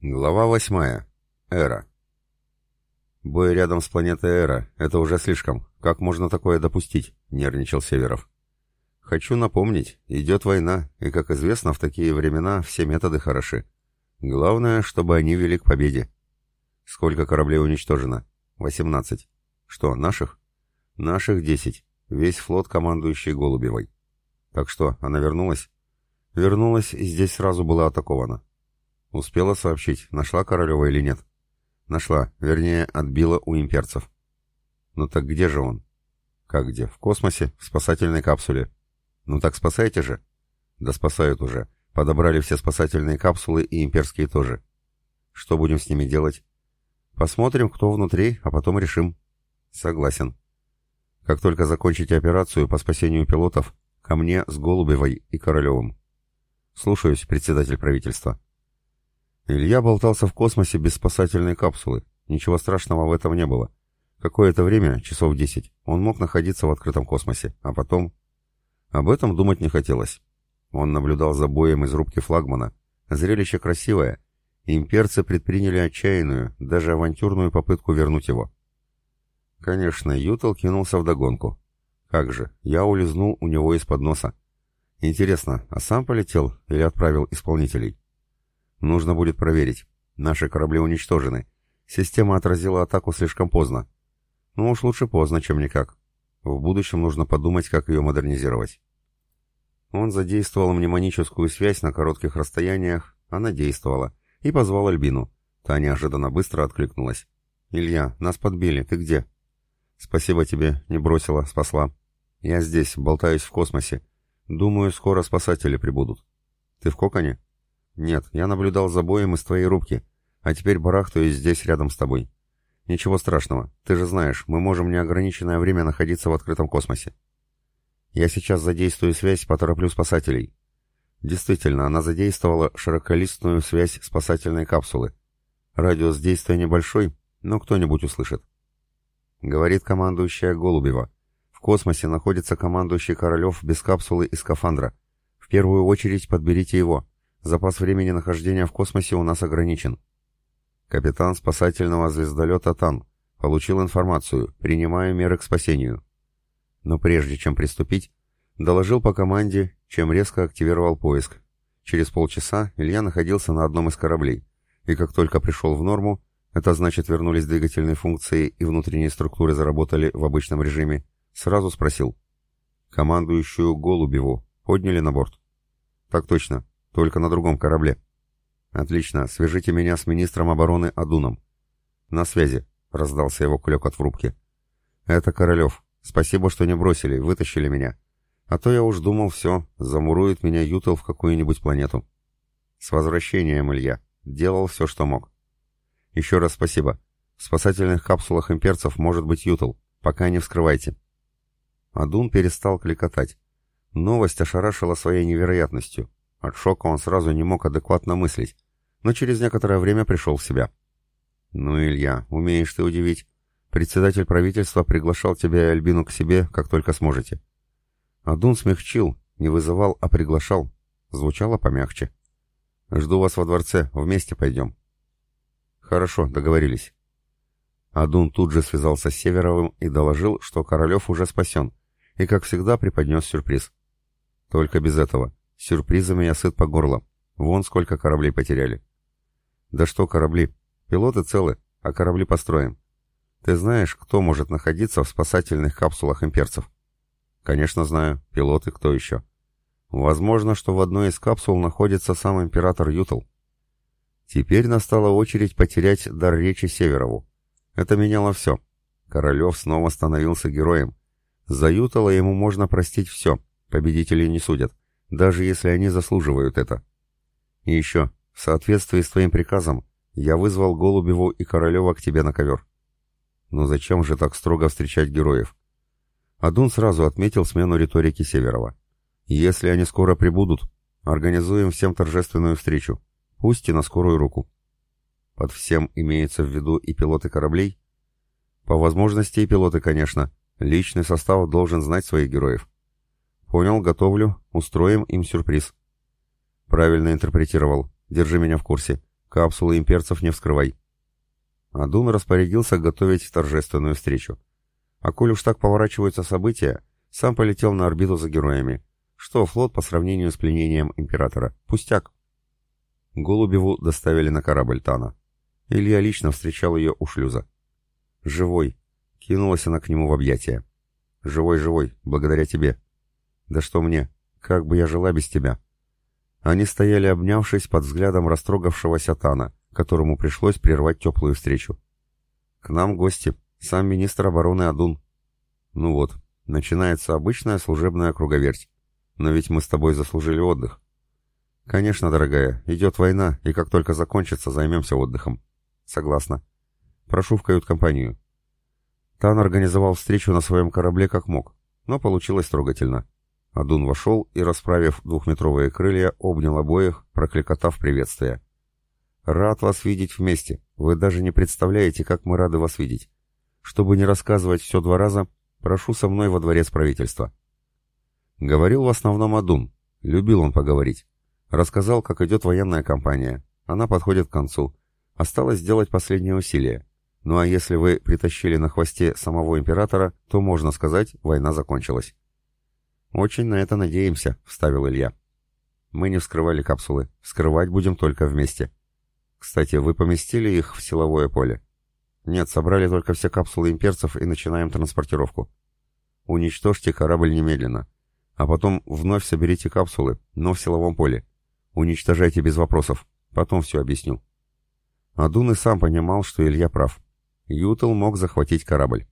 Глава восьмая. Эра. «Бой рядом с планетой Эра. Это уже слишком. Как можно такое допустить?» — нервничал Северов. «Хочу напомнить, идет война, и, как известно, в такие времена все методы хороши. Главное, чтобы они вели к победе. Сколько кораблей уничтожено? Восемнадцать. Что, наших? Наших десять. Весь флот, командующий Голубевой. Так что, она вернулась? Вернулась и здесь сразу была атакована. Успела сообщить, нашла Королева или нет? Нашла, вернее, отбила у имперцев. Ну так где же он? Как где? В космосе, в спасательной капсуле. Ну так спасайте же. Да спасают уже. Подобрали все спасательные капсулы и имперские тоже. Что будем с ними делать? Посмотрим, кто внутри, а потом решим. Согласен. Как только закончите операцию по спасению пилотов, ко мне с Голубевой и Королевым. Слушаюсь, председатель правительства. Илья болтался в космосе без спасательной капсулы. Ничего страшного в этом не было. Какое-то время, часов десять, он мог находиться в открытом космосе, а потом... Об этом думать не хотелось. Он наблюдал за боем из рубки флагмана. Зрелище красивое. Имперцы предприняли отчаянную, даже авантюрную попытку вернуть его. Конечно, Ютал кинулся в догонку. Как же, я улизнул у него из-под носа. Интересно, а сам полетел или отправил исполнителей? Нужно будет проверить. Наши корабли уничтожены. Система отразила атаку слишком поздно. Ну уж лучше поздно, чем никак. В будущем нужно подумать, как ее модернизировать. Он задействовал мнемоническую связь на коротких расстояниях, она действовала, и позвал Альбину. Та неожиданно быстро откликнулась. «Илья, нас подбили, ты где?» «Спасибо тебе, не бросила, спасла. Я здесь, болтаюсь в космосе. Думаю, скоро спасатели прибудут. Ты в коконе?» «Нет, я наблюдал за боем из твоей рубки, а теперь барахтаюсь здесь рядом с тобой. Ничего страшного, ты же знаешь, мы можем неограниченное время находиться в открытом космосе. Я сейчас задействую связь, потороплю спасателей». Действительно, она задействовала широколистную связь спасательной капсулы. Радиус действия небольшой, но кто-нибудь услышит. Говорит командующая Голубева. В космосе находится командующий Королев без капсулы и скафандра. В первую очередь подберите его. Запас времени нахождения в космосе у нас ограничен. Капитан спасательного звездолета «Тан» получил информацию, принимая меры к спасению. Но прежде чем приступить, доложил по команде, чем резко активировал поиск. Через полчаса Илья находился на одном из кораблей, и как только пришел в норму, это значит вернулись двигательные функции и внутренние структуры заработали в обычном режиме, сразу спросил. Командующую Голубеву подняли на борт? Так точно. Только на другом корабле. Отлично, свяжите меня с министром обороны Адуном. На связи, раздался его клёкот в рубке. Это Королев. Спасибо, что не бросили, вытащили меня. А то я уж думал, все, замурует меня Ютел в какую-нибудь планету. С возвращением, Илья. Делал все, что мог. Еще раз спасибо. В спасательных капсулах имперцев может быть Ютел. Пока не вскрывайте. Адун перестал кликотать. Новость ошарашила своей невероятностью. От шока он сразу не мог адекватно мыслить, но через некоторое время пришел в себя. «Ну, Илья, умеешь ты удивить. Председатель правительства приглашал тебя и Альбину к себе, как только сможете». Адун смягчил, не вызывал, а приглашал. Звучало помягче. «Жду вас во дворце, вместе пойдем». «Хорошо, договорились». Адун тут же связался с Северовым и доложил, что Королев уже спасен, и, как всегда, преподнес сюрприз. Только без этого. Сюрпризами я сыт по горло. Вон сколько кораблей потеряли. Да что корабли? Пилоты целы, а корабли построим. Ты знаешь, кто может находиться в спасательных капсулах имперцев? Конечно знаю. Пилоты кто еще? Возможно, что в одной из капсул находится сам император Ютл. Теперь настала очередь потерять дар речи Северову. Это меняло все. Королев снова становился героем. За Ютала ему можно простить все. Победителей не судят даже если они заслуживают это. И еще, в соответствии с твоим приказом, я вызвал Голубеву и Королева к тебе на ковер. Но зачем же так строго встречать героев? Адун сразу отметил смену риторики Северова. Если они скоро прибудут, организуем всем торжественную встречу, пусть и на скорую руку. Под всем имеется в виду и пилоты кораблей? По возможности и пилоты, конечно. Личный состав должен знать своих героев. Понял, готовлю, устроим им сюрприз. Правильно интерпретировал. Держи меня в курсе. Капсулы имперцев не вскрывай. Адун распорядился готовить торжественную встречу. А коль уж так поворачиваются события, сам полетел на орбиту за героями. Что флот по сравнению с пленением императора? Пустяк. Голубеву доставили на корабль Тана. Илья лично встречал ее у шлюза. «Живой!» — кинулась она к нему в объятия. «Живой, живой, благодаря тебе!» «Да что мне? Как бы я жила без тебя?» Они стояли, обнявшись под взглядом растрогавшегося Тана, которому пришлось прервать теплую встречу. «К нам гости, сам министр обороны Адун». «Ну вот, начинается обычная служебная круговерть. Но ведь мы с тобой заслужили отдых». «Конечно, дорогая, идет война, и как только закончится, займемся отдыхом». «Согласна. Прошу в кают-компанию». Тан организовал встречу на своем корабле как мог, но получилось трогательно. Адун вошел и, расправив двухметровые крылья, обнял обоих, прокликотав приветствие. «Рад вас видеть вместе. Вы даже не представляете, как мы рады вас видеть. Чтобы не рассказывать все два раза, прошу со мной во дворец правительства». Говорил в основном Адун. Любил он поговорить. Рассказал, как идет военная кампания. Она подходит к концу. Осталось сделать последнее усилие. Ну а если вы притащили на хвосте самого императора, то можно сказать, война закончилась. «Очень на это надеемся», — вставил Илья. «Мы не вскрывали капсулы. Вскрывать будем только вместе. Кстати, вы поместили их в силовое поле?» «Нет, собрали только все капсулы имперцев и начинаем транспортировку. Уничтожьте корабль немедленно. А потом вновь соберите капсулы, но в силовом поле. Уничтожайте без вопросов. Потом все объясню». Адун и сам понимал, что Илья прав. Ютел мог захватить корабль.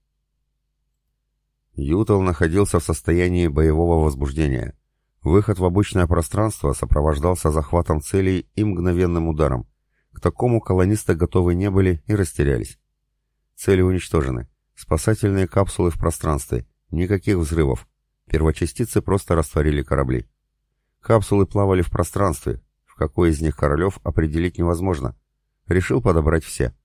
Ютел находился в состоянии боевого возбуждения. Выход в обычное пространство сопровождался захватом целей и мгновенным ударом. К такому колонисты готовы не были и растерялись. Цели уничтожены. Спасательные капсулы в пространстве. Никаких взрывов. Первочастицы просто растворили корабли. Капсулы плавали в пространстве. В какой из них королев определить невозможно. Решил подобрать все.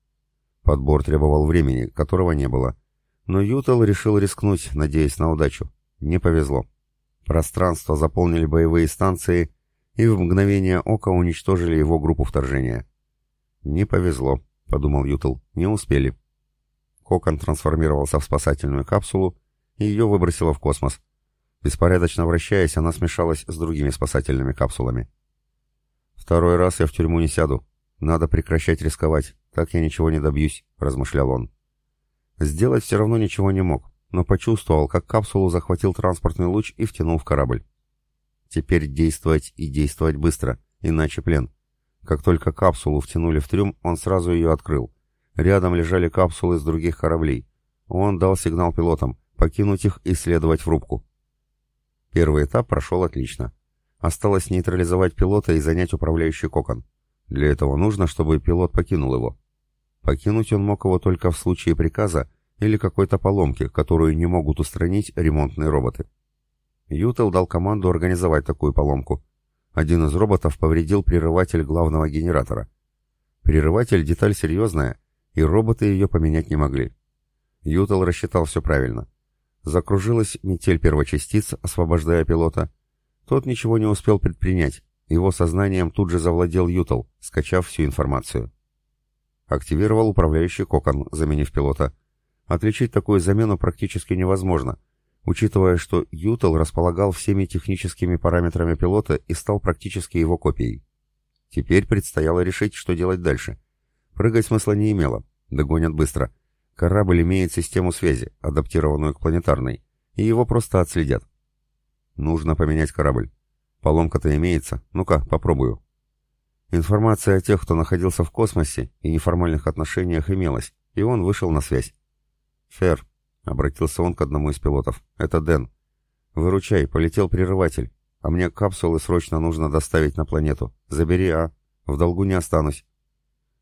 Подбор требовал времени, которого не было. Но Ютел решил рискнуть, надеясь на удачу. Не повезло. Пространство заполнили боевые станции и в мгновение ока уничтожили его группу вторжения. «Не повезло», — подумал Ютел, — «не успели». Кокон трансформировался в спасательную капсулу, и ее выбросило в космос. Беспорядочно вращаясь, она смешалась с другими спасательными капсулами. «Второй раз я в тюрьму не сяду. Надо прекращать рисковать, так я ничего не добьюсь», — размышлял он. Сделать все равно ничего не мог, но почувствовал, как капсулу захватил транспортный луч и втянул в корабль. Теперь действовать и действовать быстро, иначе плен. Как только капсулу втянули в трюм, он сразу ее открыл. Рядом лежали капсулы с других кораблей. Он дал сигнал пилотам покинуть их и следовать в рубку. Первый этап прошел отлично. Осталось нейтрализовать пилота и занять управляющий кокон. Для этого нужно, чтобы пилот покинул его. Покинуть он мог его только в случае приказа или какой-то поломки, которую не могут устранить ремонтные роботы. Ютел дал команду организовать такую поломку. Один из роботов повредил прерыватель главного генератора. Прерыватель – деталь серьезная, и роботы ее поменять не могли. Ютел рассчитал все правильно. Закружилась метель первочастиц, освобождая пилота. Тот ничего не успел предпринять. Его сознанием тут же завладел Ютел, скачав всю информацию. Активировал управляющий кокон, заменив пилота. Отличить такую замену практически невозможно, учитывая, что Ютел располагал всеми техническими параметрами пилота и стал практически его копией. Теперь предстояло решить, что делать дальше. Прыгать смысла не имело, догонят быстро. Корабль имеет систему связи, адаптированную к планетарной, и его просто отследят. Нужно поменять корабль. Поломка-то имеется. Ну-ка, попробую. Информация о тех, кто находился в космосе и неформальных отношениях имелась, и он вышел на связь. «Фер», — обратился он к одному из пилотов, — «это Дэн. Выручай, полетел прерыватель, а мне капсулы срочно нужно доставить на планету. Забери, а? В долгу не останусь».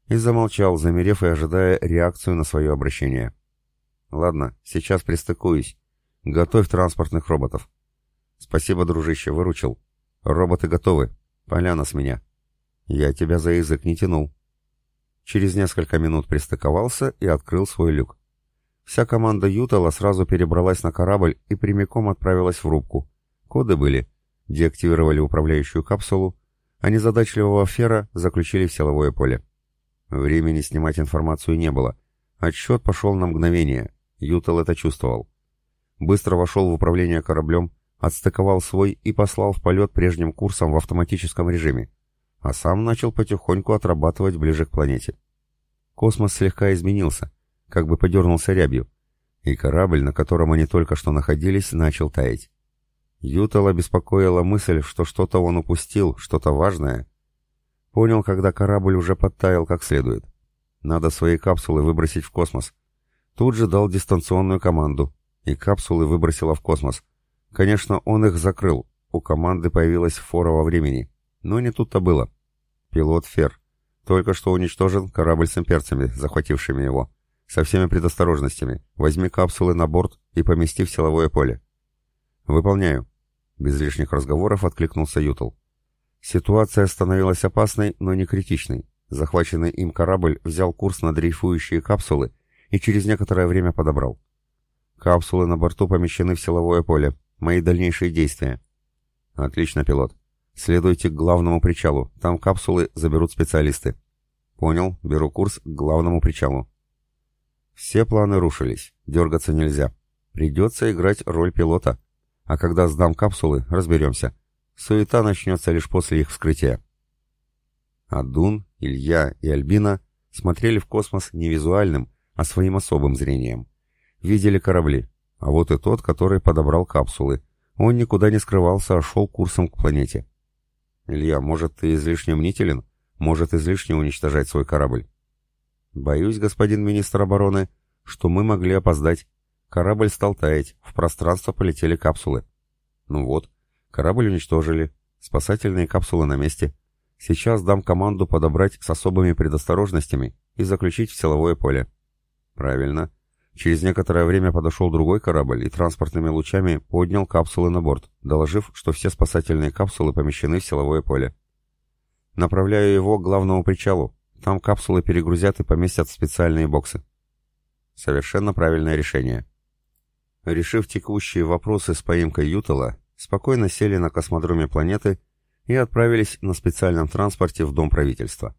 И замолчал, замерев и ожидая реакцию на свое обращение. «Ладно, сейчас пристыкуюсь. Готовь транспортных роботов». «Спасибо, дружище, выручил. Роботы готовы. Поляна с меня». «Я тебя за язык не тянул». Через несколько минут пристыковался и открыл свой люк. Вся команда Ютала сразу перебралась на корабль и прямиком отправилась в рубку. Коды были. Деактивировали управляющую капсулу, а незадачливого Фера заключили в силовое поле. Времени снимать информацию не было. Отсчет пошел на мгновение. Ютал это чувствовал. Быстро вошел в управление кораблем, отстыковал свой и послал в полет прежним курсом в автоматическом режиме, а сам начал потихоньку отрабатывать ближе к планете. Космос слегка изменился, как бы подернулся рябью, и корабль, на котором они только что находились, начал таять. Ютала беспокоила мысль, что что-то он упустил, что-то важное. Понял, когда корабль уже подтаял как следует. Надо свои капсулы выбросить в космос. Тут же дал дистанционную команду, и капсулы выбросило в космос. Конечно, он их закрыл, у команды появилась фора во времени. Но не тут-то было. Пилот Фер. Только что уничтожен корабль с имперцами, захватившими его. Со всеми предосторожностями. Возьми капсулы на борт и помести в силовое поле. Выполняю. Без лишних разговоров откликнулся Ютл. Ситуация становилась опасной, но не критичной. Захваченный им корабль взял курс на дрейфующие капсулы и через некоторое время подобрал. Капсулы на борту помещены в силовое поле. Мои дальнейшие действия. Отлично, пилот. Следуйте к главному причалу. Там капсулы заберут специалисты. Понял, беру курс к главному причалу. Все планы рушились. Дергаться нельзя. Придется играть роль пилота. А когда сдам капсулы, разберемся. Суета начнется лишь после их вскрытия. Адун, Илья и Альбина смотрели в космос не визуальным, а своим особым зрением. Видели корабли, а вот и тот, который подобрал капсулы. Он никуда не скрывался, а шел курсом к планете. «Илья, может, ты излишне мнителен? Может, излишне уничтожать свой корабль?» «Боюсь, господин министр обороны, что мы могли опоздать. Корабль стал таять, в пространство полетели капсулы». «Ну вот, корабль уничтожили, спасательные капсулы на месте. Сейчас дам команду подобрать с особыми предосторожностями и заключить в силовое поле». «Правильно. Через некоторое время подошел другой корабль и транспортными лучами поднял капсулы на борт, доложив, что все спасательные капсулы помещены в силовое поле. Направляю его к главному причалу. Там капсулы перегрузят и поместят в специальные боксы. Совершенно правильное решение. Решив текущие вопросы с поимкой Ютала, спокойно сели на космодроме планеты и отправились на специальном транспорте в Дом правительства.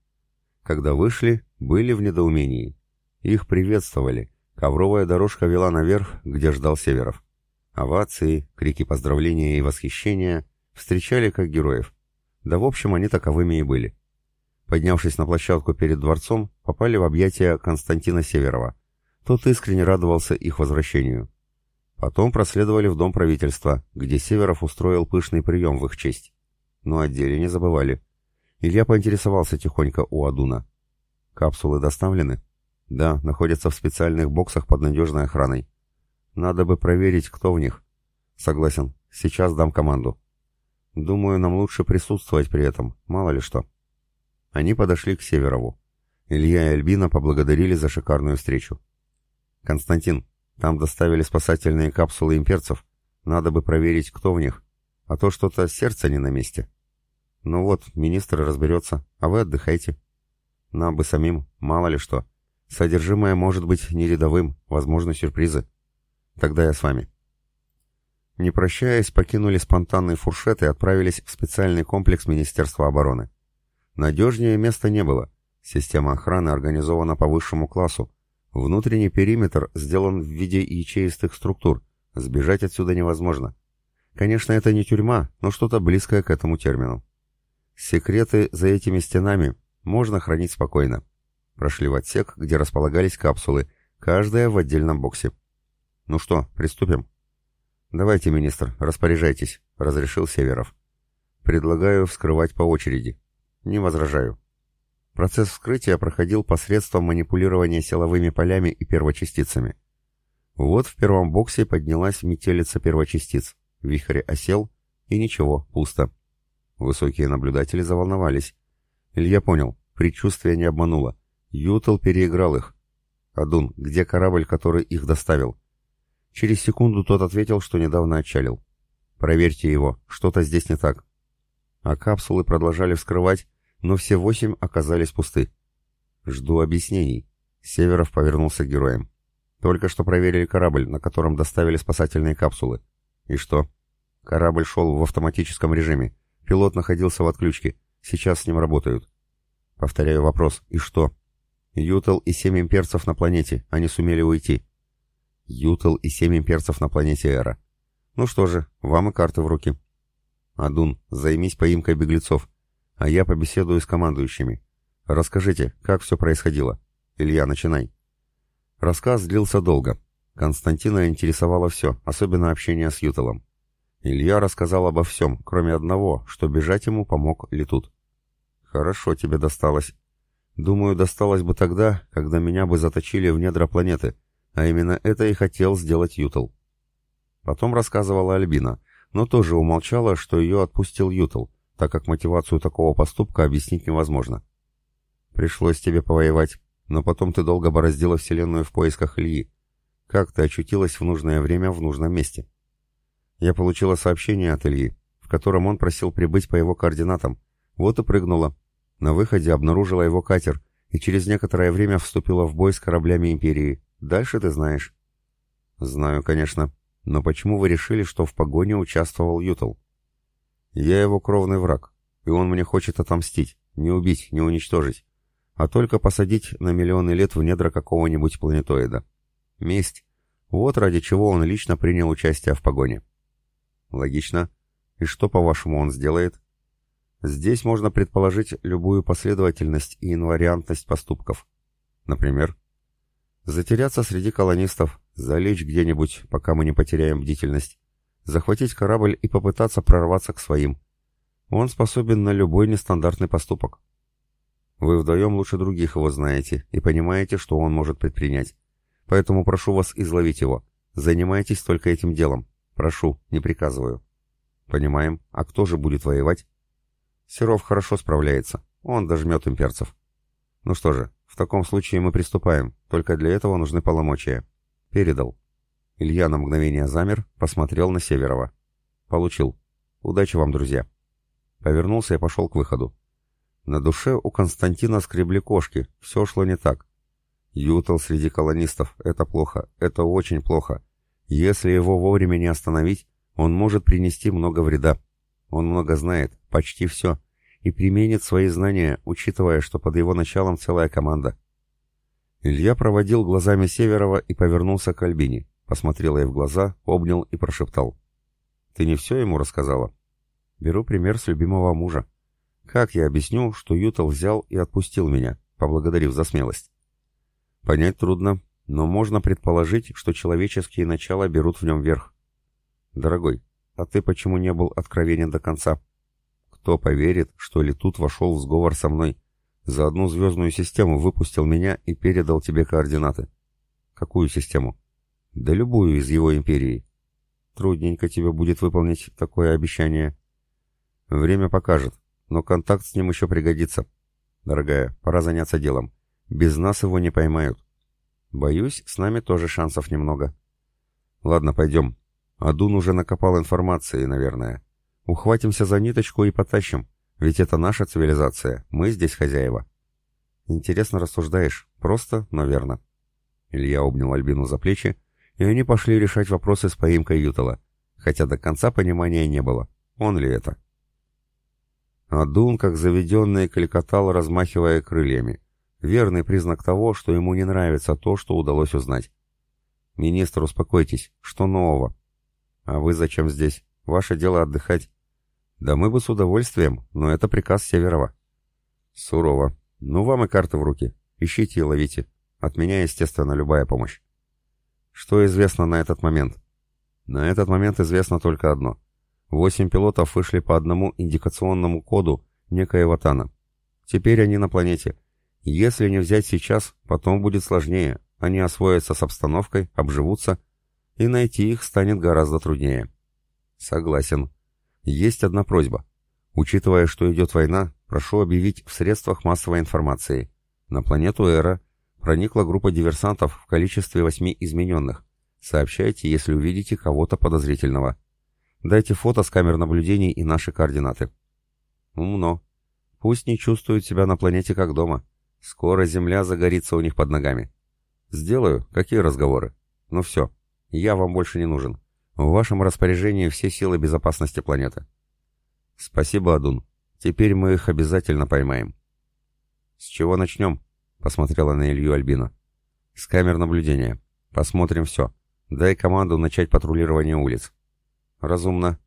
Когда вышли, были в недоумении. Их приветствовали, Ковровая дорожка вела наверх, где ждал Северов. Овации, крики поздравления и восхищения встречали как героев. Да в общем они таковыми и были. Поднявшись на площадку перед дворцом, попали в объятия Константина Северова. Тот искренне радовался их возвращению. Потом проследовали в дом правительства, где Северов устроил пышный прием в их честь. Но о деле не забывали. Илья поинтересовался тихонько у Адуна. «Капсулы доставлены?» Да, находятся в специальных боксах под надежной охраной. Надо бы проверить, кто в них. Согласен. Сейчас дам команду. Думаю, нам лучше присутствовать при этом, мало ли что. Они подошли к Северову. Илья и Альбина поблагодарили за шикарную встречу. «Константин, там доставили спасательные капсулы имперцев. Надо бы проверить, кто в них. А то что-то сердце не на месте». «Ну вот, министр разберется, а вы отдыхайте». «Нам бы самим, мало ли что». Содержимое может быть не рядовым, возможно, сюрпризы. Тогда я с вами. Не прощаясь, покинули спонтанный фуршет и отправились в специальный комплекс Министерства обороны. Надежнее места не было. Система охраны организована по высшему классу. Внутренний периметр сделан в виде ячеистых структур. Сбежать отсюда невозможно. Конечно, это не тюрьма, но что-то близкое к этому термину. Секреты за этими стенами можно хранить спокойно. Прошли в отсек, где располагались капсулы, каждая в отдельном боксе. «Ну что, приступим?» «Давайте, министр, распоряжайтесь», — разрешил Северов. «Предлагаю вскрывать по очереди». «Не возражаю». Процесс вскрытия проходил посредством манипулирования силовыми полями и первочастицами. Вот в первом боксе поднялась метелица первочастиц. Вихрь осел, и ничего, пусто. Высокие наблюдатели заволновались. Илья понял, предчувствие не обмануло. Ютл переиграл их. «Адун, где корабль, который их доставил?» Через секунду тот ответил, что недавно отчалил. «Проверьте его, что-то здесь не так». А капсулы продолжали вскрывать, но все восемь оказались пусты. «Жду объяснений». Северов повернулся к героям. «Только что проверили корабль, на котором доставили спасательные капсулы». «И что?» «Корабль шел в автоматическом режиме. Пилот находился в отключке. Сейчас с ним работают». «Повторяю вопрос. И что?» Ютел и семь имперцев на планете, они сумели уйти. Ютел и семь имперцев на планете Эра. Ну что же, вам и карты в руки. Адун, займись поимкой беглецов, а я побеседую с командующими. Расскажите, как все происходило. Илья, начинай. Рассказ длился долго. Константина интересовало все, особенно общение с Ютелом. Илья рассказал обо всем, кроме одного, что бежать ему помог Летут. «Хорошо тебе досталось. Думаю, досталось бы тогда, когда меня бы заточили в недра планеты, а именно это и хотел сделать Ютл. Потом рассказывала Альбина, но тоже умолчала, что ее отпустил Ютл, так как мотивацию такого поступка объяснить невозможно. Пришлось тебе повоевать, но потом ты долго бороздила Вселенную в поисках Ильи. Как ты очутилась в нужное время в нужном месте? Я получила сообщение от Ильи, в котором он просил прибыть по его координатам. Вот и прыгнула. На выходе обнаружила его катер и через некоторое время вступила в бой с кораблями Империи. Дальше ты знаешь. Знаю, конечно. Но почему вы решили, что в погоне участвовал Ютл? Я его кровный враг, и он мне хочет отомстить, не убить, не уничтожить, а только посадить на миллионы лет в недра какого-нибудь планетоида. Месть. Вот ради чего он лично принял участие в погоне. Логично. И что, по-вашему, он сделает? Здесь можно предположить любую последовательность и инвариантность поступков. Например, затеряться среди колонистов, залечь где-нибудь, пока мы не потеряем бдительность, захватить корабль и попытаться прорваться к своим. Он способен на любой нестандартный поступок. Вы вдвоем лучше других его знаете и понимаете, что он может предпринять. Поэтому прошу вас изловить его. Занимайтесь только этим делом. Прошу, не приказываю. Понимаем. А кто же будет воевать? Серов хорошо справляется. Он дожмет имперцев. Ну что же, в таком случае мы приступаем. Только для этого нужны полномочия. Передал. Илья на мгновение замер, посмотрел на Северова. Получил. Удачи вам, друзья. Повернулся и пошел к выходу. На душе у Константина скребли кошки, все шло не так. Ютал среди колонистов — это плохо, это очень плохо. Если его вовремя не остановить, он может принести много вреда. Он много знает, почти все, и применит свои знания, учитывая, что под его началом целая команда. Илья проводил глазами Северова и повернулся к Альбине, посмотрел ей в глаза, обнял и прошептал. «Ты не все ему рассказала?» «Беру пример с любимого мужа. Как я объясню, что Ютал взял и отпустил меня, поблагодарив за смелость?» «Понять трудно, но можно предположить, что человеческие начала берут в нем верх. Дорогой, а ты почему не был откровенен до конца? Кто поверит, что Летут вошел в сговор со мной? За одну звездную систему выпустил меня и передал тебе координаты. Какую систему? Да любую из его империи. Трудненько тебе будет выполнить такое обещание. Время покажет, но контакт с ним еще пригодится. Дорогая, пора заняться делом. Без нас его не поймают. Боюсь, с нами тоже шансов немного. Ладно, пойдем. Адун уже накопал информации, наверное. Ухватимся за ниточку и потащим, ведь это наша цивилизация, мы здесь хозяева. Интересно рассуждаешь, просто, но верно. Илья обнял Альбину за плечи, и они пошли решать вопросы с поимкой Ютала, хотя до конца понимания не было, он ли это. Адун, как заведенный, кликотал, размахивая крыльями. Верный признак того, что ему не нравится то, что удалось узнать. «Министр, успокойтесь. Что нового?» «А вы зачем здесь? Ваше дело отдыхать». «Да мы бы с удовольствием, но это приказ Северова». «Сурово. Ну, вам и карты в руки. Ищите и ловите. От меня, естественно, любая помощь». «Что известно на этот момент?» «На этот момент известно только одно. Восемь пилотов вышли по одному индикационному коду некоего Тана. Теперь они на планете. Если не взять сейчас, потом будет сложнее. Они освоятся с обстановкой, обживутся, и найти их станет гораздо труднее. Согласен. Есть одна просьба. Учитывая, что идет война, прошу объявить в средствах массовой информации. На планету Эра проникла группа диверсантов в количестве восьми измененных. Сообщайте, если увидите кого-то подозрительного. Дайте фото с камер наблюдений и наши координаты. Умно. Пусть не чувствуют себя на планете как дома. Скоро Земля загорится у них под ногами. Сделаю. Какие разговоры? Ну все. Я вам больше не нужен. В вашем распоряжении все силы безопасности планеты. Спасибо, Адун. Теперь мы их обязательно поймаем. С чего начнем? посмотрела на Илью Альбина. «С камер наблюдения. Посмотрим все. Дай команду начать патрулирование улиц». «Разумно.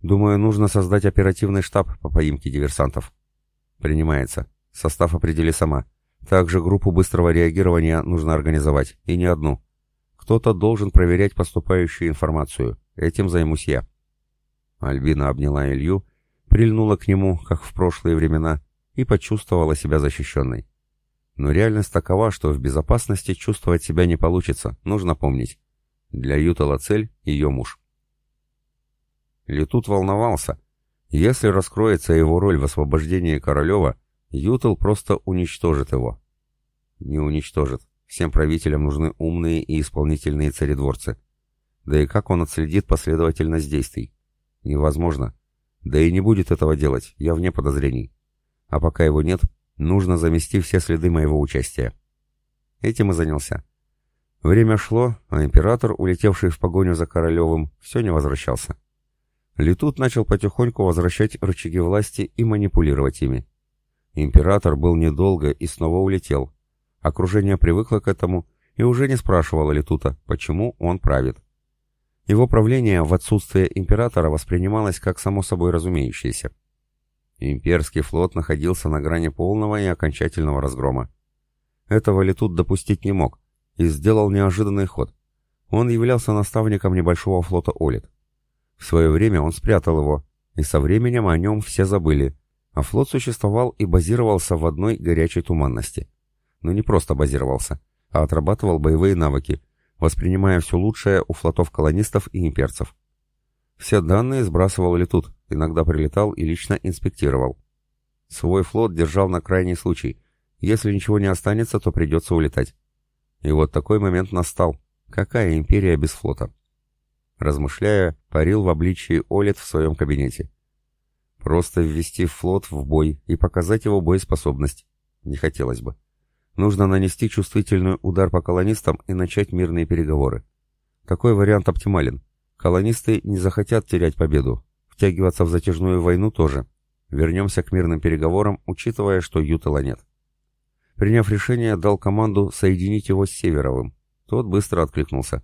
Думаю, нужно создать оперативный штаб по поимке диверсантов». «Принимается. Состав определи сама. Также группу быстрого реагирования нужно организовать, и не одну. Кто-то должен проверять поступающую информацию. Этим займусь я». Альбина обняла Илью, прильнула к нему, как в прошлые времена, и почувствовала себя защищенной. Но реальность такова, что в безопасности чувствовать себя не получится, нужно помнить. Для Ютала цель — ее муж. Летут волновался. Если раскроется его роль в освобождении Королева, Ютал просто уничтожит его. Не уничтожит. Всем правителям нужны умные и исполнительные царедворцы. Да и как он отследит последовательность действий? Невозможно. Да и не будет этого делать, я вне подозрений. А пока его нет, нужно замести все следы моего участия. Этим и занялся. Время шло, а император, улетевший в погоню за Королевым, все не возвращался. Летут начал потихоньку возвращать рычаги власти и манипулировать ими. Император был недолго и снова улетел. Окружение привыкло к этому и уже не спрашивало Летута, почему он правит. Его правление в отсутствие императора воспринималось как само собой разумеющееся. Имперский флот находился на грани полного и окончательного разгрома. Этого Летут допустить не мог и сделал неожиданный ход. Он являлся наставником небольшого флота Олит. В свое время он спрятал его, и со временем о нем все забыли, а флот существовал и базировался в одной горячей туманности. Но не просто базировался, а отрабатывал боевые навыки, воспринимая все лучшее у флотов колонистов и имперцев. Все данные сбрасывал Летут, иногда прилетал и лично инспектировал. Свой флот держал на крайний случай. Если ничего не останется, то придется улетать. И вот такой момент настал. Какая империя без флота? Размышляя, парил в обличии Олет в своем кабинете. Просто ввести флот в бой и показать его боеспособность. Не хотелось бы. Нужно нанести чувствительный удар по колонистам и начать мирные переговоры. Такой вариант оптимален. Колонисты не захотят терять победу. Втягиваться в затяжную войну тоже. Вернемся к мирным переговорам, учитывая, что Ютала нет. Приняв решение, дал команду соединить его с Северовым. Тот быстро откликнулся.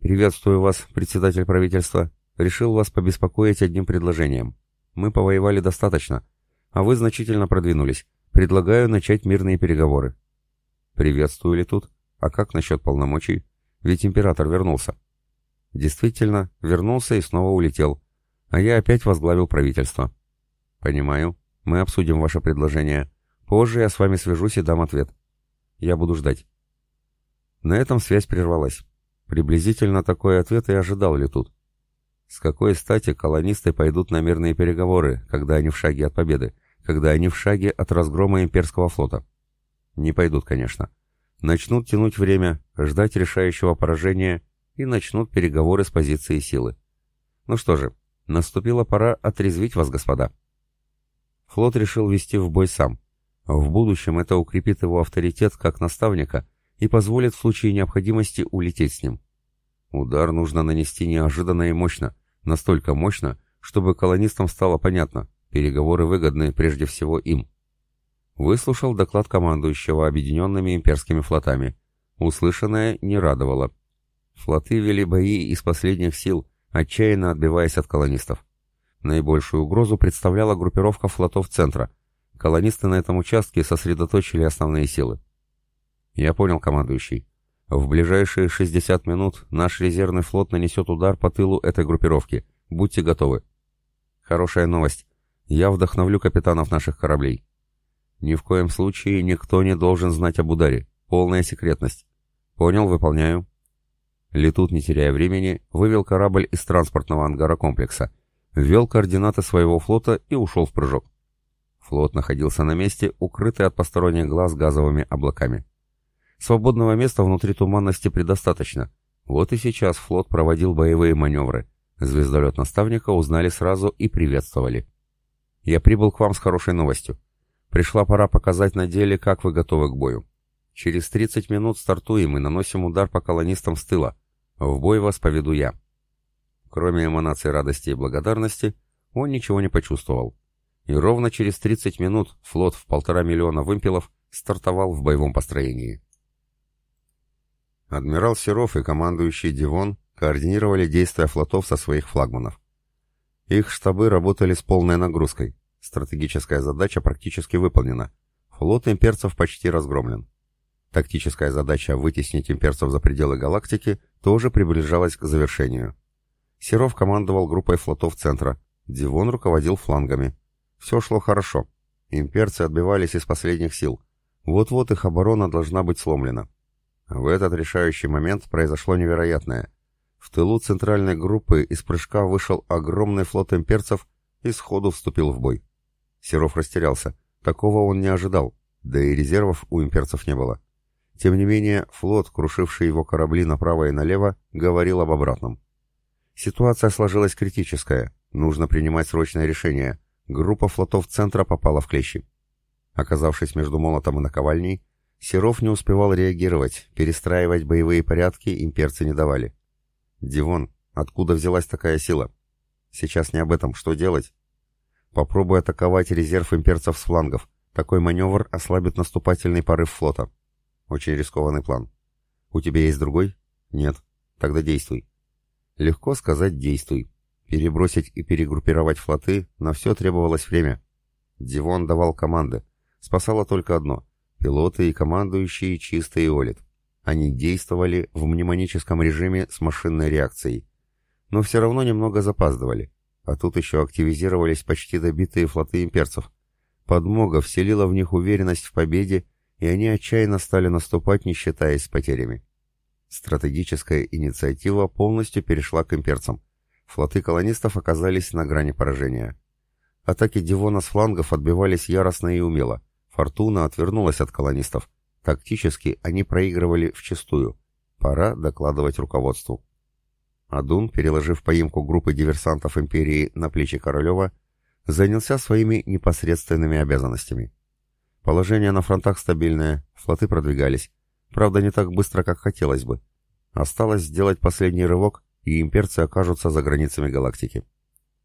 «Приветствую вас, председатель правительства. Решил вас побеспокоить одним предложением. Мы повоевали достаточно, а вы значительно продвинулись. Предлагаю начать мирные переговоры». «Приветствую ли тут? А как насчет полномочий? Ведь император вернулся». «Действительно, вернулся и снова улетел. А я опять возглавил правительство». «Понимаю. Мы обсудим ваше предложение. Позже я с вами свяжусь и дам ответ. Я буду ждать». На этом связь прервалась. Приблизительно такой ответ и ожидал ли тут. С какой стати колонисты пойдут на мирные переговоры, когда они в шаге от победы, когда они в шаге от разгрома имперского флота? Не пойдут, конечно. Начнут тянуть время, ждать решающего поражения и начнут переговоры с позиции силы. Ну что же, наступила пора отрезвить вас, господа. Флот решил вести в бой сам. В будущем это укрепит его авторитет как наставника и позволит в случае необходимости улететь с ним. Удар нужно нанести неожиданно и мощно, настолько мощно, чтобы колонистам стало понятно, переговоры выгодны прежде всего им. Выслушал доклад командующего объединенными имперскими флотами. Услышанное не радовало. Флоты вели бои из последних сил, отчаянно отбиваясь от колонистов. Наибольшую угрозу представляла группировка флотов центра. Колонисты на этом участке сосредоточили основные силы. Я понял, командующий. В ближайшие 60 минут наш резервный флот нанесет удар по тылу этой группировки. Будьте готовы. Хорошая новость. Я вдохновлю капитанов наших кораблей. Ни в коем случае никто не должен знать об ударе. Полная секретность. Понял, выполняю. Летут, не теряя времени, вывел корабль из транспортного ангара комплекса, ввел координаты своего флота и ушел в прыжок. Флот находился на месте, укрытый от посторонних глаз газовыми облаками. Свободного места внутри туманности предостаточно. Вот и сейчас флот проводил боевые маневры. Звездолет наставника узнали сразу и приветствовали. «Я прибыл к вам с хорошей новостью. Пришла пора показать на деле, как вы готовы к бою. Через 30 минут стартуем и наносим удар по колонистам с тыла. В бой вас поведу я». Кроме эманации радости и благодарности, он ничего не почувствовал. И ровно через 30 минут флот в полтора миллиона вымпелов стартовал в боевом построении. Адмирал Серов и командующий Дивон координировали действия флотов со своих флагманов. Их штабы работали с полной нагрузкой. Стратегическая задача практически выполнена. Флот имперцев почти разгромлен. Тактическая задача вытеснить имперцев за пределы галактики тоже приближалась к завершению. Серов командовал группой флотов центра, Дивон руководил флангами. Все шло хорошо. Имперцы отбивались из последних сил. Вот-вот их оборона должна быть сломлена. В этот решающий момент произошло невероятное. В тылу центральной группы из прыжка вышел огромный флот имперцев и сходу вступил в бой. Серов растерялся. Такого он не ожидал, да и резервов у имперцев не было. Тем не менее, флот, крушивший его корабли направо и налево, говорил об обратном. Ситуация сложилась критическая. Нужно принимать срочное решение. Группа флотов центра попала в клещи. Оказавшись между молотом и наковальней, Серов не успевал реагировать, перестраивать боевые порядки имперцы не давали. «Дивон, откуда взялась такая сила? Сейчас не об этом, что делать?» «Попробуй атаковать резерв имперцев с флангов. Такой маневр ослабит наступательный порыв флота». «Очень рискованный план». «У тебя есть другой?» «Нет». «Тогда действуй». Легко сказать «действуй». Перебросить и перегруппировать флоты на все требовалось время. Дивон давал команды. Спасало только одно — пилоты и командующие чистые Олит. Они действовали в мнемоническом режиме с машинной реакцией. Но все равно немного запаздывали. А тут еще активизировались почти добитые флоты имперцев. Подмога вселила в них уверенность в победе, и они отчаянно стали наступать, не считаясь с потерями. Стратегическая инициатива полностью перешла к имперцам. Флоты колонистов оказались на грани поражения. Атаки Дивона с флангов отбивались яростно и умело. Фортуна отвернулась от колонистов. Тактически они проигрывали вчистую. Пора докладывать руководству. Адун, переложив поимку группы диверсантов империи на плечи Королева, занялся своими непосредственными обязанностями. Положение на фронтах стабильное, флоты продвигались, Правда, не так быстро, как хотелось бы. Осталось сделать последний рывок, и имперцы окажутся за границами галактики.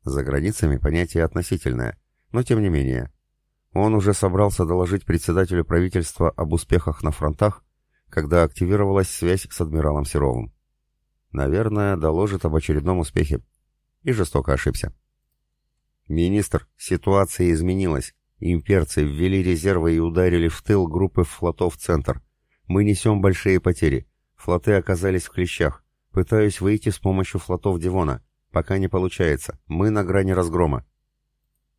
За границами понятие относительное, но тем не менее. Он уже собрался доложить председателю правительства об успехах на фронтах, когда активировалась связь с адмиралом Серовым. Наверное, доложит об очередном успехе. И жестоко ошибся. «Министр, ситуация изменилась. Имперцы ввели резервы и ударили в тыл группы флотов «Центр», мы несем большие потери. Флоты оказались в клещах. Пытаюсь выйти с помощью флотов Дивона. Пока не получается. Мы на грани разгрома.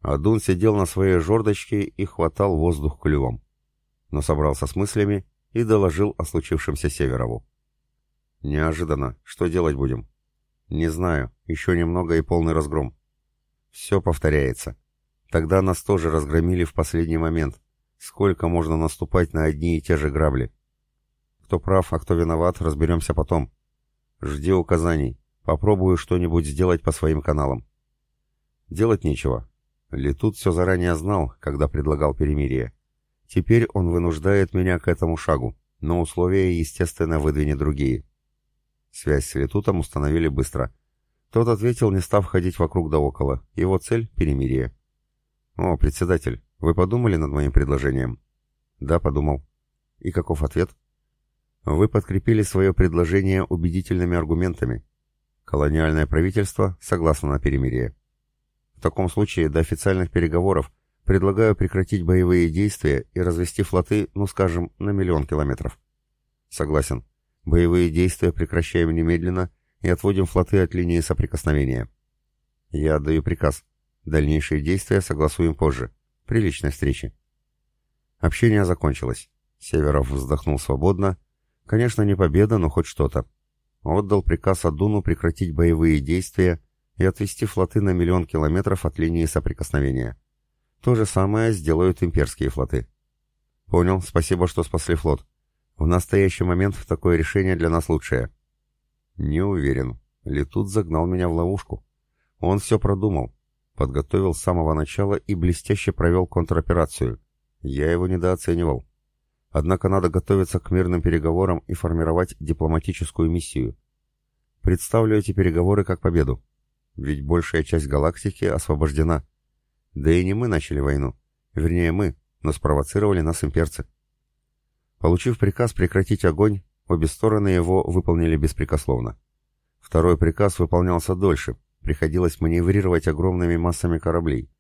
Адун сидел на своей жердочке и хватал воздух клювом. Но собрался с мыслями и доложил о случившемся Северову. Неожиданно. Что делать будем? Не знаю. Еще немного и полный разгром. Все повторяется. Тогда нас тоже разгромили в последний момент. Сколько можно наступать на одни и те же грабли? Кто прав, а кто виноват, разберемся потом. Жди указаний. Попробую что-нибудь сделать по своим каналам. Делать нечего. Летут все заранее знал, когда предлагал перемирие. Теперь он вынуждает меня к этому шагу, но условия, естественно, выдвинет другие. Связь с Летутом установили быстро. Тот ответил, не став ходить вокруг да около. Его цель — перемирие. «О, председатель, вы подумали над моим предложением?» «Да, подумал». «И каков ответ?» Вы подкрепили свое предложение убедительными аргументами. Колониальное правительство согласно на перемирие. Таком случае до официальных переговоров предлагаю прекратить боевые действия и развести флоты, ну скажем, на миллион километров. Согласен. Боевые действия прекращаем немедленно и отводим флоты от линии соприкосновения. Я отдаю приказ. Дальнейшие действия согласуем позже. При личной встрече. Общение закончилось. Северов вздохнул свободно Конечно, не победа, но хоть что-то. Отдал приказ Адуну прекратить боевые действия и отвести флоты на миллион километров от линии соприкосновения. То же самое сделают имперские флоты. Понял, спасибо, что спасли флот. В настоящий момент такое решение для нас лучшее. Не уверен. Летут загнал меня в ловушку. Он все продумал. Подготовил с самого начала и блестяще провел контроперацию. Я его недооценивал. Однако надо готовиться к мирным переговорам и формировать дипломатическую миссию. Представлю эти переговоры как победу. Ведь большая часть галактики освобождена. Да и не мы начали войну. Вернее, мы, но спровоцировали нас имперцы. Получив приказ прекратить огонь, обе стороны его выполнили беспрекословно. Второй приказ выполнялся дольше, приходилось маневрировать огромными массами кораблей.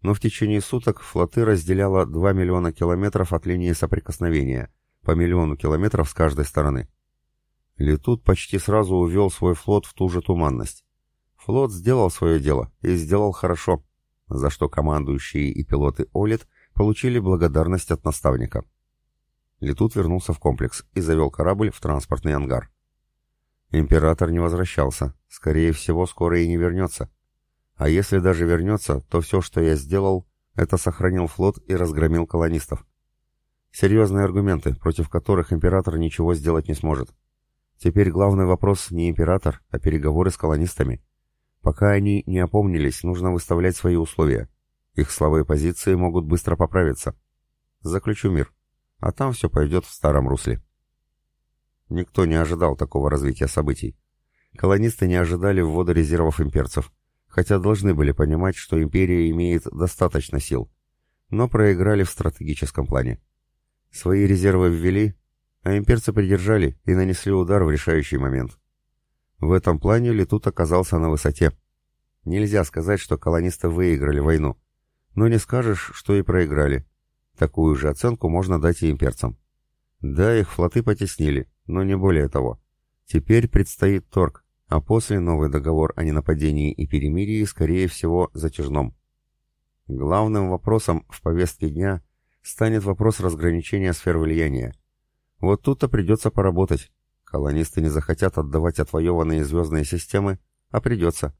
Но в течение суток флоты разделяло 2 миллиона километров от линии соприкосновения, по миллиону километров с каждой стороны. Летут почти сразу увел свой флот в ту же туманность. Флот сделал свое дело и сделал хорошо, за что командующие и пилоты Олит получили благодарность от наставника. Летут вернулся в комплекс и завел корабль в транспортный ангар. Император не возвращался, скорее всего, скоро и не вернется. А если даже вернется, то все, что я сделал, это сохранил флот и разгромил колонистов. Серьезные аргументы, против которых император ничего сделать не сможет. Теперь главный вопрос не император, а переговоры с колонистами. Пока они не опомнились, нужно выставлять свои условия. Их слабые позиции могут быстро поправиться. Заключу мир, а там все пойдет в старом русле. Никто не ожидал такого развития событий. Колонисты не ожидали ввода резервов имперцев, хотя должны были понимать, что империя имеет достаточно сил, но проиграли в стратегическом плане. Свои резервы ввели, а имперцы придержали и нанесли удар в решающий момент. В этом плане Летут оказался на высоте. Нельзя сказать, что колонисты выиграли войну, но не скажешь, что и проиграли. Такую же оценку можно дать и имперцам. Да, их флоты потеснили, но не более того. Теперь предстоит торг, а после новый договор о ненападении и перемирии, скорее всего, затяжном. Главным вопросом в повестке дня станет вопрос разграничения сфер влияния. Вот тут-то придется поработать. Колонисты не захотят отдавать отвоеванные звездные системы, а придется.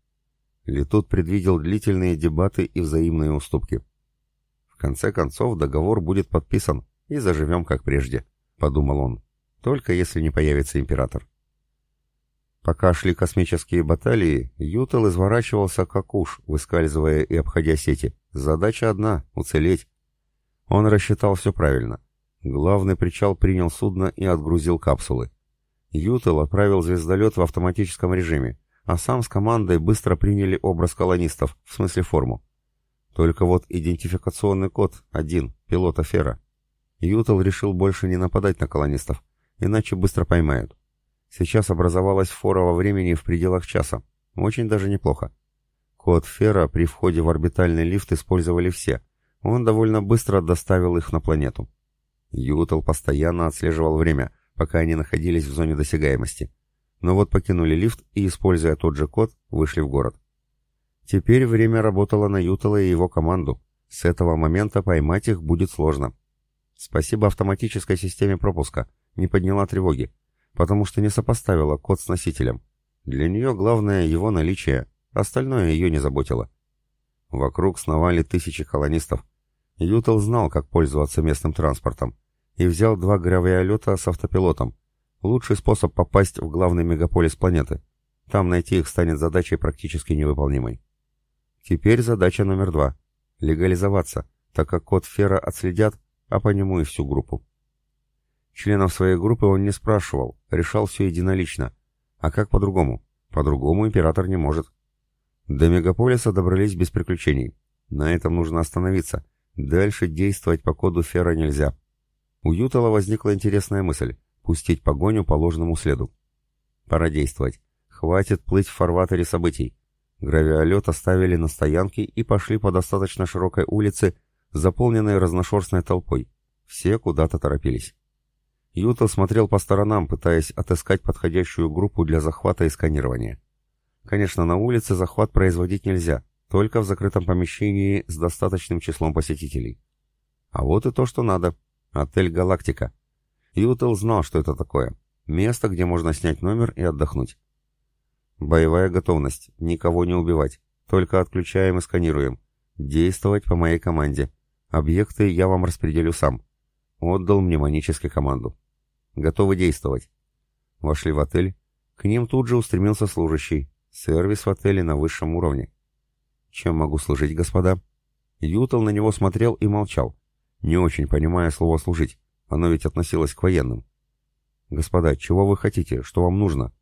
Летут предвидел длительные дебаты и взаимные уступки. В конце концов договор будет подписан, и заживем как прежде, подумал он. Только если не появится император. Пока шли космические баталии, Ютел изворачивался как уж, выскальзывая и обходя сети. Задача одна — уцелеть. Он рассчитал все правильно. Главный причал принял судно и отгрузил капсулы. Ютел отправил звездолет в автоматическом режиме, а сам с командой быстро приняли образ колонистов, в смысле форму. Только вот идентификационный код один, пилота Фера. Ютел решил больше не нападать на колонистов, иначе быстро поймают. Сейчас образовалась фора во времени в пределах часа. Очень даже неплохо. Код Фера при входе в орбитальный лифт использовали все. Он довольно быстро доставил их на планету. Ютел постоянно отслеживал время, пока они находились в зоне досягаемости. Но вот покинули лифт и, используя тот же код, вышли в город. Теперь время работало на Ютела и его команду. С этого момента поймать их будет сложно. Спасибо автоматической системе пропуска. Не подняла тревоги. Потому что не сопоставила код с носителем. Для нее главное его наличие. Остальное ее не заботило. Вокруг сновали тысячи колонистов. Ютел знал, как пользоваться местным транспортом. И взял два гравиолета с автопилотом. Лучший способ попасть в главный мегаполис планеты. Там найти их станет задачей практически невыполнимой. Теперь задача номер два — легализоваться, так как код Фера отследят, а по нему и всю группу. Членов своей группы он не спрашивал, решал все единолично. А как по-другому? По-другому император не может. До мегаполиса добрались без приключений. На этом нужно остановиться. Дальше действовать по коду Фера нельзя. У Ютала возникла интересная мысль — пустить погоню по ложному следу. Пора действовать. Хватит плыть в фарватере событий. Гравиолет оставили на стоянке и пошли по достаточно широкой улице, заполненной разношерстной толпой. Все куда-то торопились. Юта смотрел по сторонам, пытаясь отыскать подходящую группу для захвата и сканирования. Конечно, на улице захват производить нельзя, только в закрытом помещении с достаточным числом посетителей. А вот и то, что надо. Отель «Галактика». Ютел знал, что это такое. Место, где можно снять номер и отдохнуть. Боевая готовность. Никого не убивать. Только отключаем и сканируем. Действовать по моей команде. Объекты я вам распределю сам. Отдал мнемонически команду. Готовы действовать. Вошли в отель. К ним тут же устремился служащий. Сервис в отеле на высшем уровне. Чем могу служить, господа? Ютал на него смотрел и молчал, не очень понимая слово «служить». Оно ведь относилось к военным. «Господа, чего вы хотите? Что вам нужно?»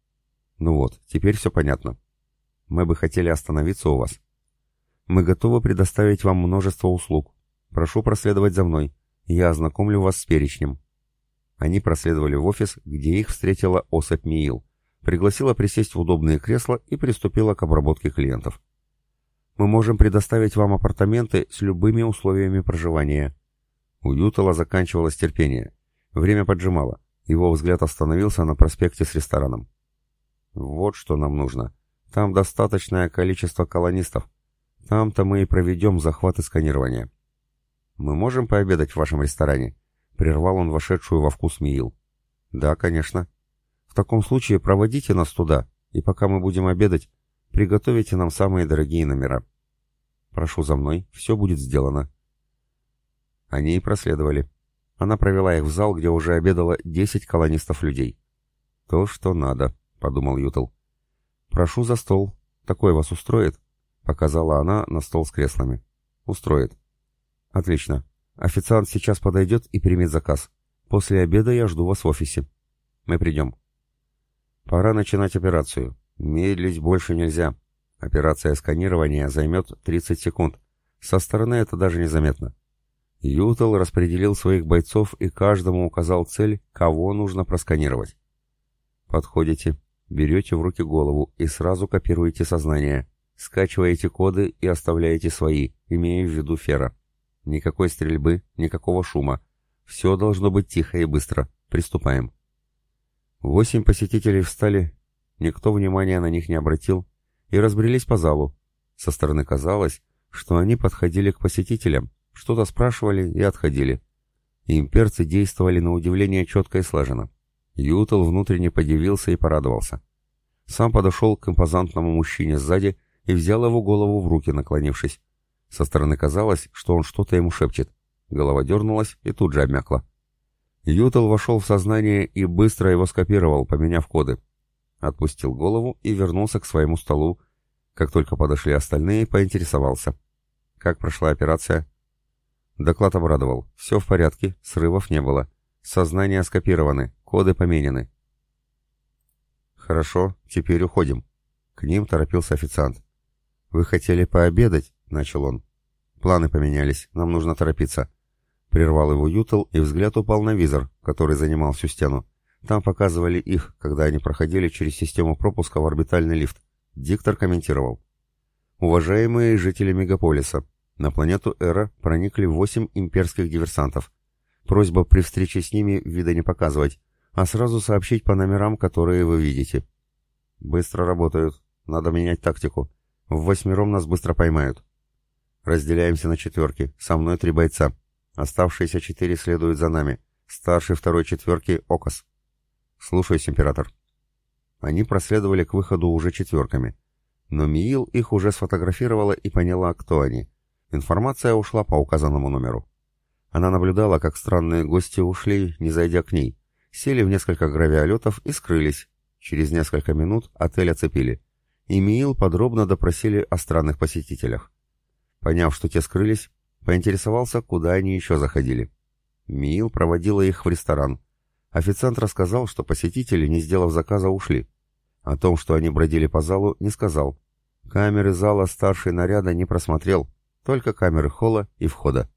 Ну вот, теперь все понятно. Мы бы хотели остановиться у вас. Мы готовы предоставить вам множество услуг. Прошу проследовать за мной. Я ознакомлю вас с перечнем. Они проследовали в офис, где их встретила особь Миил, пригласила присесть в удобные кресла и приступила к обработке клиентов. «Мы можем предоставить вам апартаменты с любыми условиями проживания». У Ютала заканчивалось терпение. Время поджимало. Его взгляд остановился на проспекте с рестораном. «Вот что нам нужно. Там достаточное количество колонистов. Там-то мы и проведем захват и сканирование». «Мы можем пообедать в вашем ресторане?» Прервал он вошедшую во вкус Миил. «Да, конечно. В таком случае проводите нас туда, и пока мы будем обедать, приготовите нам самые дорогие номера. Прошу за мной, все будет сделано». Они и проследовали. Она провела их в зал, где уже обедало десять колонистов людей. «То, что надо», — подумал Ютл. «Прошу за стол. Такой вас устроит?» — показала она на стол с креслами. «Устроит». «Отлично. Официант сейчас подойдет и примет заказ. После обеда я жду вас в офисе. Мы придем». «Пора начинать операцию. Медлить больше нельзя. Операция сканирования займет 30 секунд. Со стороны это даже незаметно. Ютал распределил своих бойцов и каждому указал цель, кого нужно просканировать. Подходите, берете в руки голову и сразу копируете сознание, скачиваете коды и оставляете свои, имея в виду Фера. Никакой стрельбы, никакого шума. Все должно быть тихо и быстро. Приступаем. Восемь посетителей встали, никто внимания на них не обратил, и разбрелись по залу. Со стороны казалось, что они подходили к посетителям, что-то спрашивали и отходили. имперцы действовали на удивление четко и слаженно. Ютел внутренне подивился и порадовался. Сам подошел к импозантному мужчине сзади и взял его голову в руки, наклонившись. Со стороны казалось, что он что-то ему шепчет. Голова дернулась и тут же обмякла. Ютел вошел в сознание и быстро его скопировал, поменяв коды. Отпустил голову и вернулся к своему столу. Как только подошли остальные, поинтересовался. Как прошла операция? Доклад обрадовал. Все в порядке, срывов не было. Сознания скопированы, коды поменены. Хорошо, теперь уходим. К ним торопился официант. Вы хотели пообедать? Начал он. Планы поменялись, нам нужно торопиться. Прервал его Ютл, и взгляд упал на визор, который занимал всю стену. Там показывали их, когда они проходили через систему пропуска в орбитальный лифт. Диктор комментировал. «Уважаемые жители мегаполиса, на планету Эра проникли восемь имперских диверсантов. Просьба при встрече с ними вида не показывать, а сразу сообщить по номерам, которые вы видите. Быстро работают. Надо менять тактику. В восьмером нас быстро поймают. Разделяемся на четверки. Со мной три бойца. Оставшиеся четыре следуют за нами. Старший второй четверки — Окас. Слушаюсь, император. Они проследовали к выходу уже четверками. Но Миил их уже сфотографировала и поняла, кто они — Информация ушла по указанному номеру. Она наблюдала, как странные гости ушли, не зайдя к ней, сели в несколько гравиолетов и скрылись. Через несколько минут отель оцепили. И Миил подробно допросили о странных посетителях. Поняв, что те скрылись, поинтересовался, куда они еще заходили. Миил проводила их в ресторан. Официант рассказал, что посетители, не сделав заказа, ушли. О том, что они бродили по залу, не сказал. Камеры зала старший наряда не просмотрел, только камеры холла и входа.